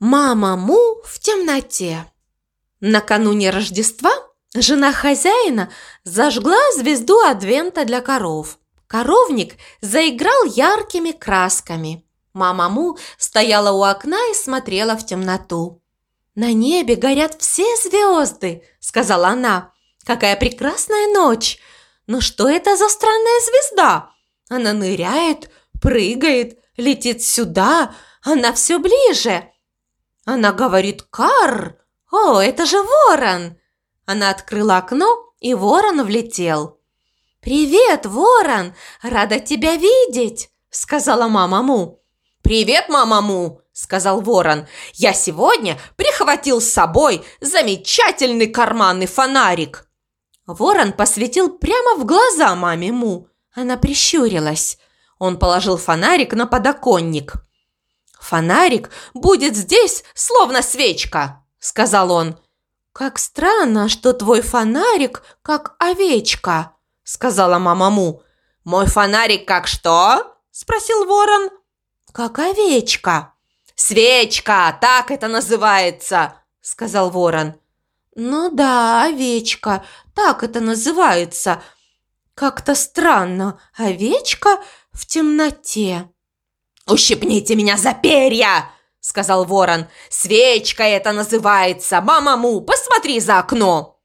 Мама Му в темноте. Накануне Рождества жена хозяина зажгла звезду Адвента для коров. Коровник заиграл яркими красками. Мама Му стояла у окна и смотрела в темноту. «На небе горят все звезды», — сказала она. «Какая прекрасная ночь! Но что это за странная звезда? Она ныряет, прыгает, летит сюда, она все ближе. Она говорит «Карр!» «О, это же ворон!» Она открыла окно, и ворон влетел. «Привет, ворон! Рада тебя видеть!» – сказала мама Му. «Привет, мама Му!» – сказал ворон. «Я сегодня прихватил с собой замечательный карманный фонарик!» Ворон посветил прямо в глаза маме Му. Она прищурилась. Он положил фонарик на подоконник. «Фонарик будет здесь, словно свечка», – сказал он. «Как странно, что твой фонарик как овечка», – сказала мама Му. «Мой фонарик как что?» – спросил ворон. «Как овечка». «Свечка, так это называется», – сказал ворон. «Ну да, овечка, так это называется. Как-то странно, овечка в темноте». «Ущипните меня за перья!» – сказал ворон. «Свечка это называется! Мама-му, посмотри за окно!»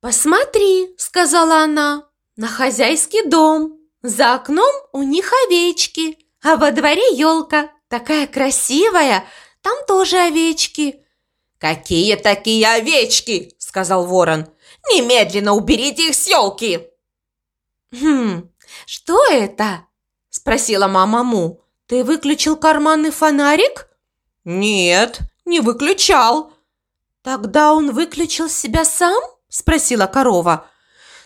«Посмотри!» – сказала она. «На хозяйский дом. За окном у них овечки, а во дворе елка, такая красивая, там тоже овечки». «Какие такие овечки?» – сказал ворон. «Немедленно уберите их с елки!» «Хм, что это?» – спросила мама Му. «Ты выключил карманный фонарик?» «Нет, не выключал». «Тогда он выключил себя сам?» – спросила корова.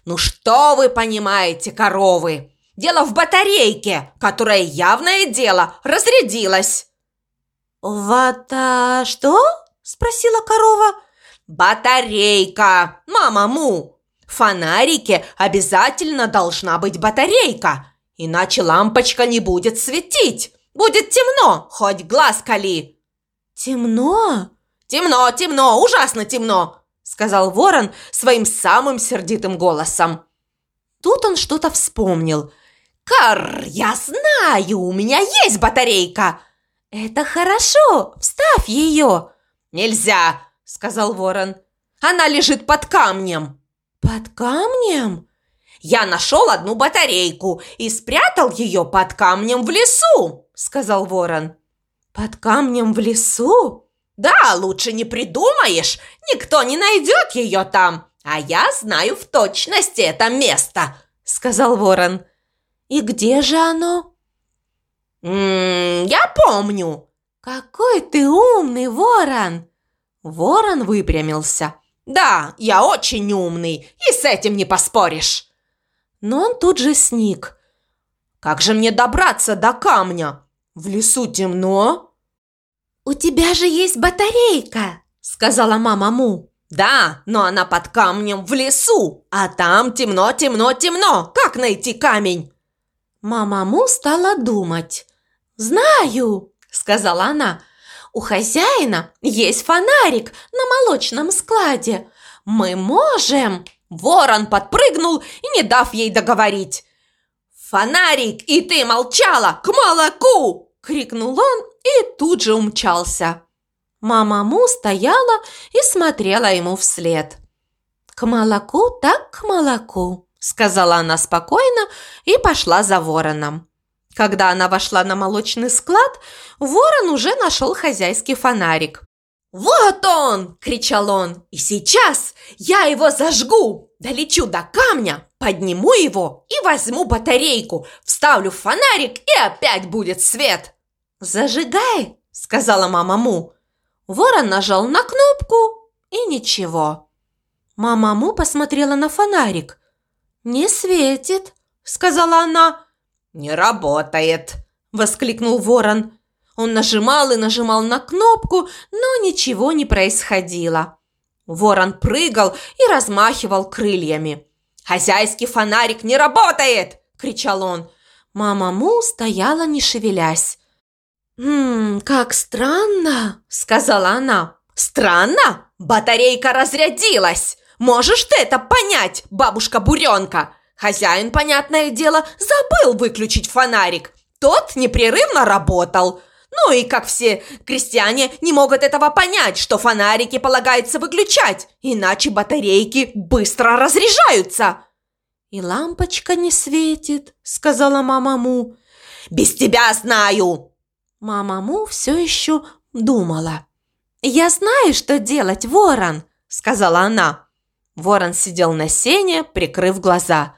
«Ну что вы понимаете, коровы? Дело в батарейке, которая, явное дело, разрядилась». «Вата что?» – спросила корова. «Батарейка, мама Му! В фонарике обязательно должна быть батарейка, иначе лампочка не будет светить. Будет темно, хоть глаз кали!» «Темно?» «Темно, темно, ужасно темно!» Сказал ворон своим самым сердитым голосом. Тут он что-то вспомнил. «Кар, я знаю, у меня есть батарейка!» «Это хорошо, вставь ее!» «Нельзя!» – сказал ворон. «Она лежит под камнем!» «Под камнем?» Я нашел одну батарейку и спрятал ее под камнем в лесу», – сказал ворон. «Под камнем в лесу?» «Да, лучше не придумаешь. Никто не найдет ее там. А я знаю в точности это место», – сказал ворон. «И где же оно?» «М -м, «Я помню». «Какой ты умный, ворон!» Ворон выпрямился. «Да, я очень умный, и с этим не поспоришь» но он тут же сник. «Как же мне добраться до камня? В лесу темно?» «У тебя же есть батарейка!» – сказала мама Му. «Да, но она под камнем в лесу, а там темно, темно, темно. Как найти камень?» Мама Му стала думать. «Знаю!» – сказала она. «У хозяина есть фонарик на молочном складе. Мы можем...» Ворон подпрыгнул и не дав ей договорить. «Фонарик, и ты молчала! К молоку!» – крикнул он и тут же умчался. Мама Му стояла и смотрела ему вслед. «К молоку так к молоку», – сказала она спокойно и пошла за вороном. Когда она вошла на молочный склад, ворон уже нашел хозяйский фонарик. «Вот он!» – кричал он. «И сейчас я его зажгу! Долечу до камня, подниму его и возьму батарейку, вставлю в фонарик и опять будет свет!» «Зажигай!» – сказала мама Му. Ворон нажал на кнопку и ничего. Мама Му посмотрела на фонарик. «Не светит», – сказала она. «Не работает», – воскликнул ворон. Он нажимал и нажимал на кнопку, но ничего не происходило. Ворон прыгал и размахивал крыльями. «Хозяйский фонарик не работает!» – кричал он. Мама Му стояла, не шевелясь. «Ммм, как странно», — сказала она. «Странно? Батарейка разрядилась! Можешь ты это понять, бабушка Буренка? Хозяин, понятное дело, забыл выключить фонарик. Тот непрерывно работал. Ну и как все крестьяне не могут этого понять, что фонарики полагается выключать, иначе батарейки быстро разряжаются. «И лампочка не светит», — сказала мама Му. «Без тебя знаю!» Мама Му все еще думала. «Я знаю, что делать, ворон!» – сказала она. Ворон сидел на сене, прикрыв глаза.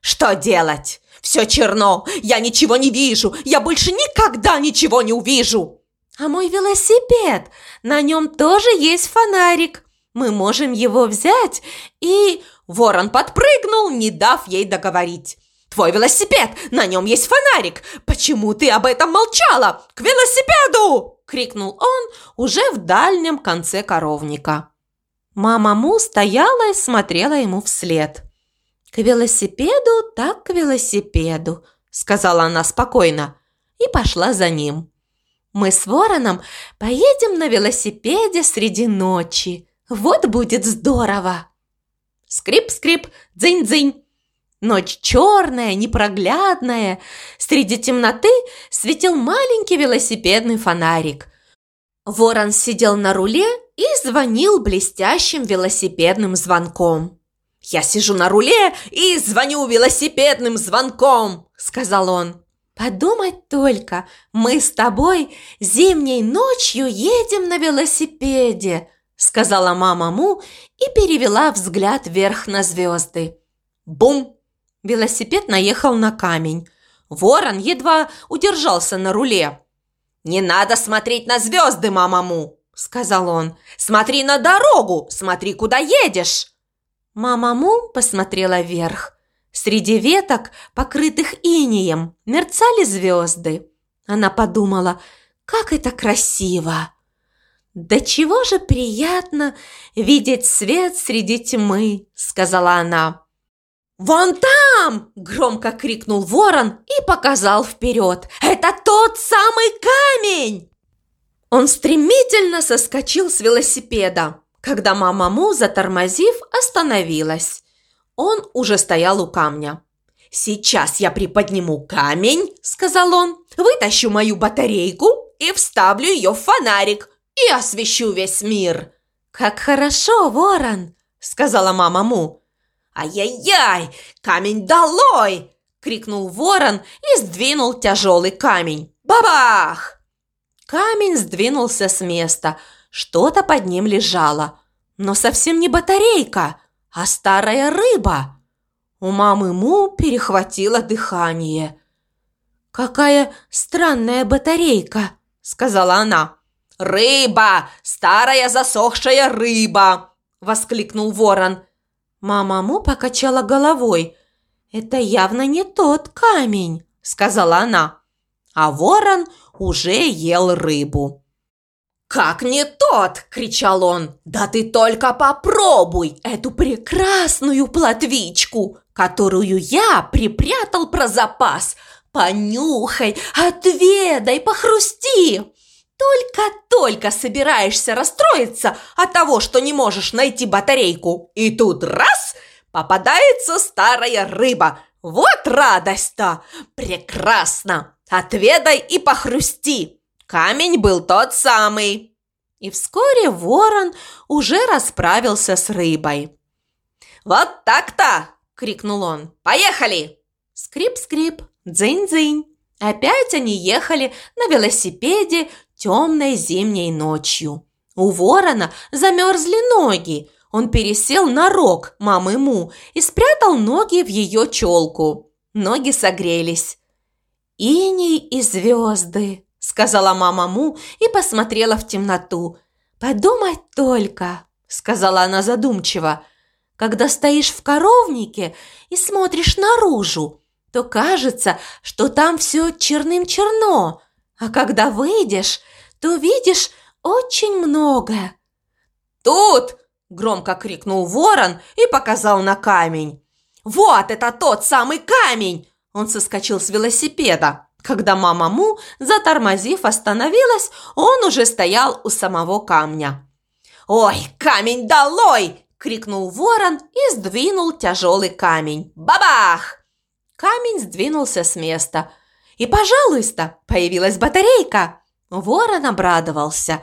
«Что делать? Все черно, я ничего не вижу, я больше никогда ничего не увижу!» «А мой велосипед, на нем тоже есть фонарик. Мы можем его взять и...» Ворон подпрыгнул, не дав ей договорить. «Твой велосипед! На нем есть фонарик! Почему ты об этом молчала? К велосипеду!» – крикнул он уже в дальнем конце коровника. Мама Му стояла и смотрела ему вслед. «К велосипеду, так к велосипеду», – сказала она спокойно и пошла за ним. «Мы с Вороном поедем на велосипеде среди ночи. Вот будет здорово!» Скрип-скрип, дзынь-дзынь. Ночь черная, непроглядная. Среди темноты светил маленький велосипедный фонарик. Ворон сидел на руле и звонил блестящим велосипедным звонком. «Я сижу на руле и звоню велосипедным звонком», – сказал он. «Подумать только, мы с тобой зимней ночью едем на велосипеде», – сказала мама Му и перевела взгляд вверх на звезды. Бум! Велосипед наехал на камень. Ворон едва удержался на руле. «Не надо смотреть на звезды, мама Му!» – сказал он. «Смотри на дорогу! Смотри, куда едешь!» Мама Му посмотрела вверх. Среди веток, покрытых инеем, мерцали звезды. Она подумала, как это красиво! «Да чего же приятно видеть свет среди тьмы!» – сказала она. «Вон там!» – громко крикнул ворон и показал вперед. «Это тот самый камень!» Он стремительно соскочил с велосипеда, когда мама Му, затормозив, остановилась. Он уже стоял у камня. «Сейчас я приподниму камень», – сказал он, – «вытащу мою батарейку и вставлю ее в фонарик и освещу весь мир». «Как хорошо, ворон!» – сказала мама Му. «Ай-яй-яй! Камень долой!» – крикнул ворон и сдвинул тяжелый камень. «Бабах!» Камень сдвинулся с места. Что-то под ним лежало. Но совсем не батарейка, а старая рыба. У мамы Му перехватило дыхание. «Какая странная батарейка!» – сказала она. «Рыба! Старая засохшая рыба!» – воскликнул ворон. Мама Му покачала головой. «Это явно не тот камень», – сказала она. А ворон уже ел рыбу. «Как не тот!» – кричал он. «Да ты только попробуй эту прекрасную плотвичку, которую я припрятал про запас. Понюхай, отведай, похрусти!» Только-только собираешься расстроиться от того, что не можешь найти батарейку, и тут раз – попадается старая рыба. Вот радость-то! Прекрасно! Отведай и похрусти! Камень был тот самый. И вскоре ворон уже расправился с рыбой. «Вот так-то!» – крикнул он. «Поехали!» Скрип-скрип, дзынь-дзынь. Опять они ехали на велосипеде темной зимней ночью. У ворона замерзли ноги. Он пересел на рог мамы Му и спрятал ноги в ее челку. Ноги согрелись. «Иней и звезды», – сказала мама Му и посмотрела в темноту. «Подумать только», – сказала она задумчиво. «Когда стоишь в коровнике и смотришь наружу, то кажется, что там все черным-черно, а когда выйдешь, то видишь очень многое. «Тут!» – громко крикнул ворон и показал на камень. «Вот это тот самый камень!» Он соскочил с велосипеда. Когда мама Му, затормозив, остановилась, он уже стоял у самого камня. «Ой, камень долой!» – крикнул ворон и сдвинул тяжелый камень. «Бабах!» Камень сдвинулся с места. И, пожалуйста, появилась батарейка. Ворон обрадовался.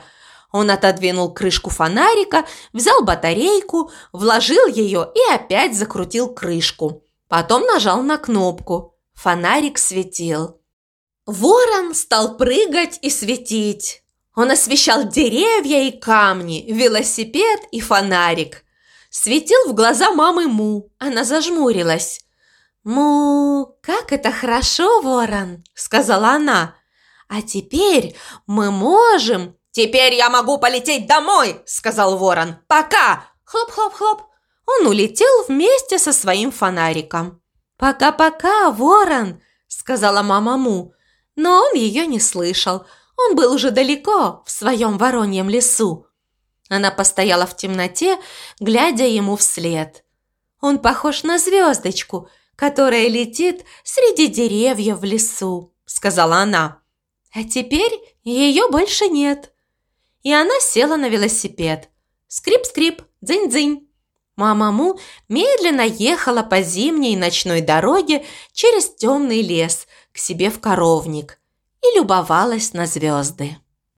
Он отодвинул крышку фонарика, взял батарейку, вложил ее и опять закрутил крышку. Потом нажал на кнопку. Фонарик светил. Ворон стал прыгать и светить. Он освещал деревья и камни, велосипед и фонарик. Светил в глаза мамы Му. Она зажмурилась. «Му, как это хорошо, ворон!» – сказала она. «А теперь мы можем...» «Теперь я могу полететь домой!» – сказал ворон. «Пока!» Хлоп-хлоп-хлоп. Он улетел вместе со своим фонариком. «Пока-пока, ворон!» – сказала мама Му. Но он ее не слышал. Он был уже далеко, в своем вороньем лесу. Она постояла в темноте, глядя ему вслед. Он похож на звездочку, которая летит среди деревьев в лесу, сказала она. А теперь ее больше нет. И она села на велосипед. Скрип-скрип, дзынь-дзынь. Мама Му медленно ехала по зимней ночной дороге через темный лес к себе в коровник и любовалась на звезды.